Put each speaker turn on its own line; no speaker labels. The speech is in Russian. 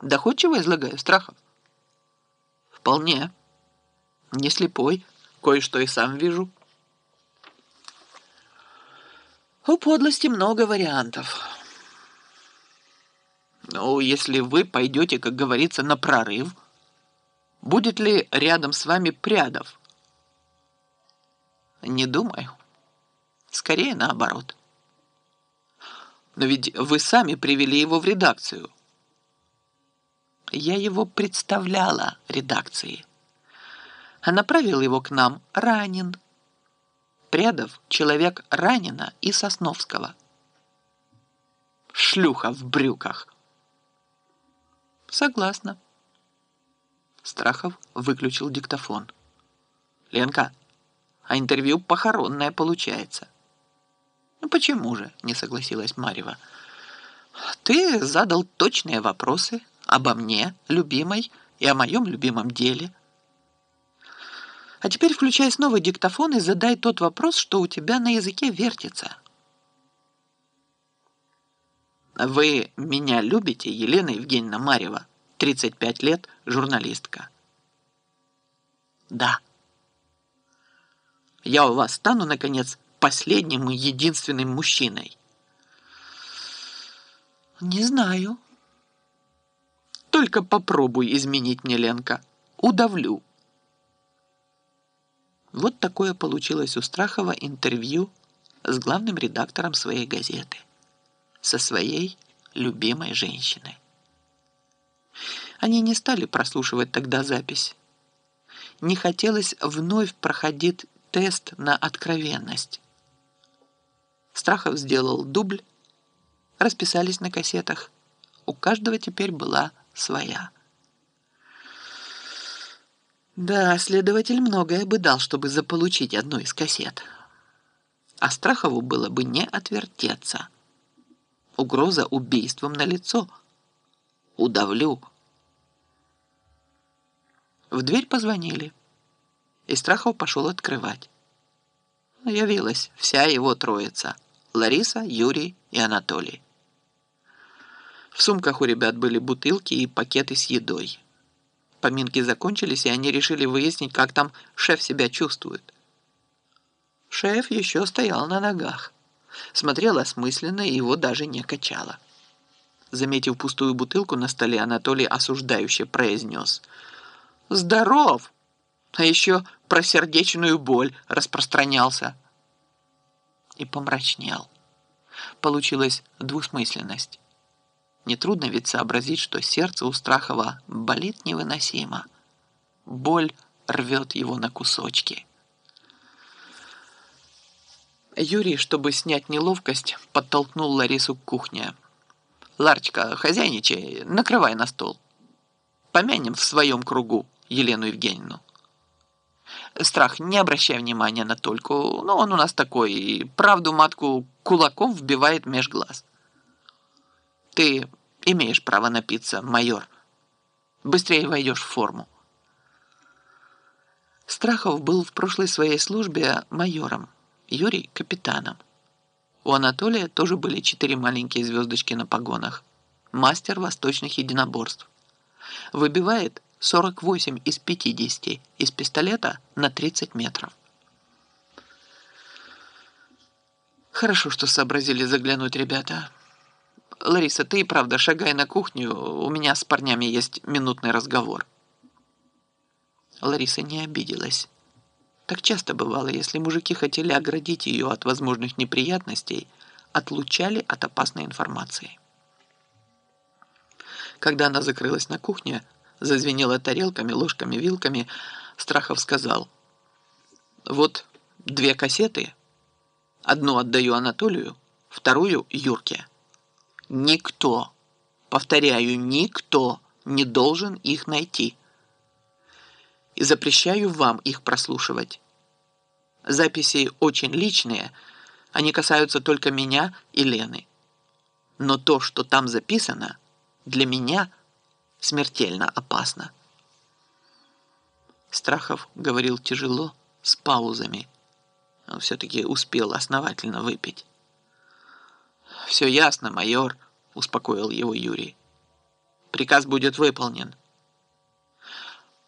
Доходчиво излагаю, Страхов? Вполне. Не слепой, кое-что и сам вижу. У подлости много вариантов. Ну, если вы пойдете, как говорится, на прорыв, будет ли рядом с вами Прядов? Не думаю. Скорее наоборот. Но ведь вы сами привели его в редакцию. Я его представляла редакции. А направил его к нам ранен. Прядов – человек ранена и Сосновского. Шлюха в брюках. Согласна. Страхов выключил диктофон. Ленка, а интервью похоронное получается. Ну почему же, не согласилась Марева. Ты задал точные вопросы обо мне, любимой, и о моем любимом деле. А теперь включай снова диктофон и задай тот вопрос, что у тебя на языке вертится. Вы меня любите, Елена Евгеньевна Марьева, 35 лет, журналистка? Да. Я у вас стану, наконец, последним и единственным мужчиной. Не знаю. Только попробуй изменить мне, Ленка. Удавлю. Вот такое получилось у Страхова интервью с главным редактором своей газеты, со своей любимой женщиной. Они не стали прослушивать тогда запись. Не хотелось вновь проходить тест на откровенность. Страхов сделал дубль, расписались на кассетах. У каждого теперь была своя. Да, следователь многое бы дал, чтобы заполучить одну из кассет. А Страхову было бы не отвертеться. Угроза убийством на лицо. Удавлю. В дверь позвонили, и Страхов пошел открывать. Явилась вся его троица. Лариса, Юрий и Анатолий. В сумках у ребят были бутылки и пакеты с едой. Поминки закончились, и они решили выяснить, как там шеф себя чувствует. Шеф еще стоял на ногах. Смотрел осмысленно, и его даже не качало. Заметив пустую бутылку на столе, Анатолий осуждающе произнес. «Здоров!» А еще про сердечную боль распространялся. И помрачнел. Получилась двусмысленность. Нетрудно ведь сообразить, что сердце у Страхова болит невыносимо. Боль рвет его на кусочки. Юрий, чтобы снять неловкость, подтолкнул Ларису к кухне. «Ларочка, хозяйничай, накрывай на стол. Помянем в своем кругу Елену Евгеньевну». Страх, не обращай внимания на Тольку, ну он у нас такой, правду матку кулаком вбивает меж глаз. Ты имеешь право напиться, майор. Быстрее войдешь в форму. Страхов был в прошлой своей службе майором, Юрий – капитаном. У Анатолия тоже были четыре маленькие звездочки на погонах. Мастер восточных единоборств. Выбивает 48 из 50 из пистолета на 30 метров. Хорошо, что сообразили заглянуть ребята. Лариса, ты и правда шагай на кухню, у меня с парнями есть минутный разговор. Лариса не обиделась. Так часто бывало, если мужики хотели оградить ее от возможных неприятностей, отлучали от опасной информации. Когда она закрылась на кухне, зазвенела тарелками, ложками, вилками, Страхов сказал, «Вот две кассеты, одну отдаю Анатолию, вторую Юрке». Никто, повторяю, никто не должен их найти. И запрещаю вам их прослушивать. Записи очень личные, они касаются только меня и Лены. Но то, что там записано, для меня смертельно опасно. Страхов говорил тяжело, с паузами. Он все-таки успел основательно выпить. «Все ясно, майор», — успокоил его Юрий. Приказ будет выполнен.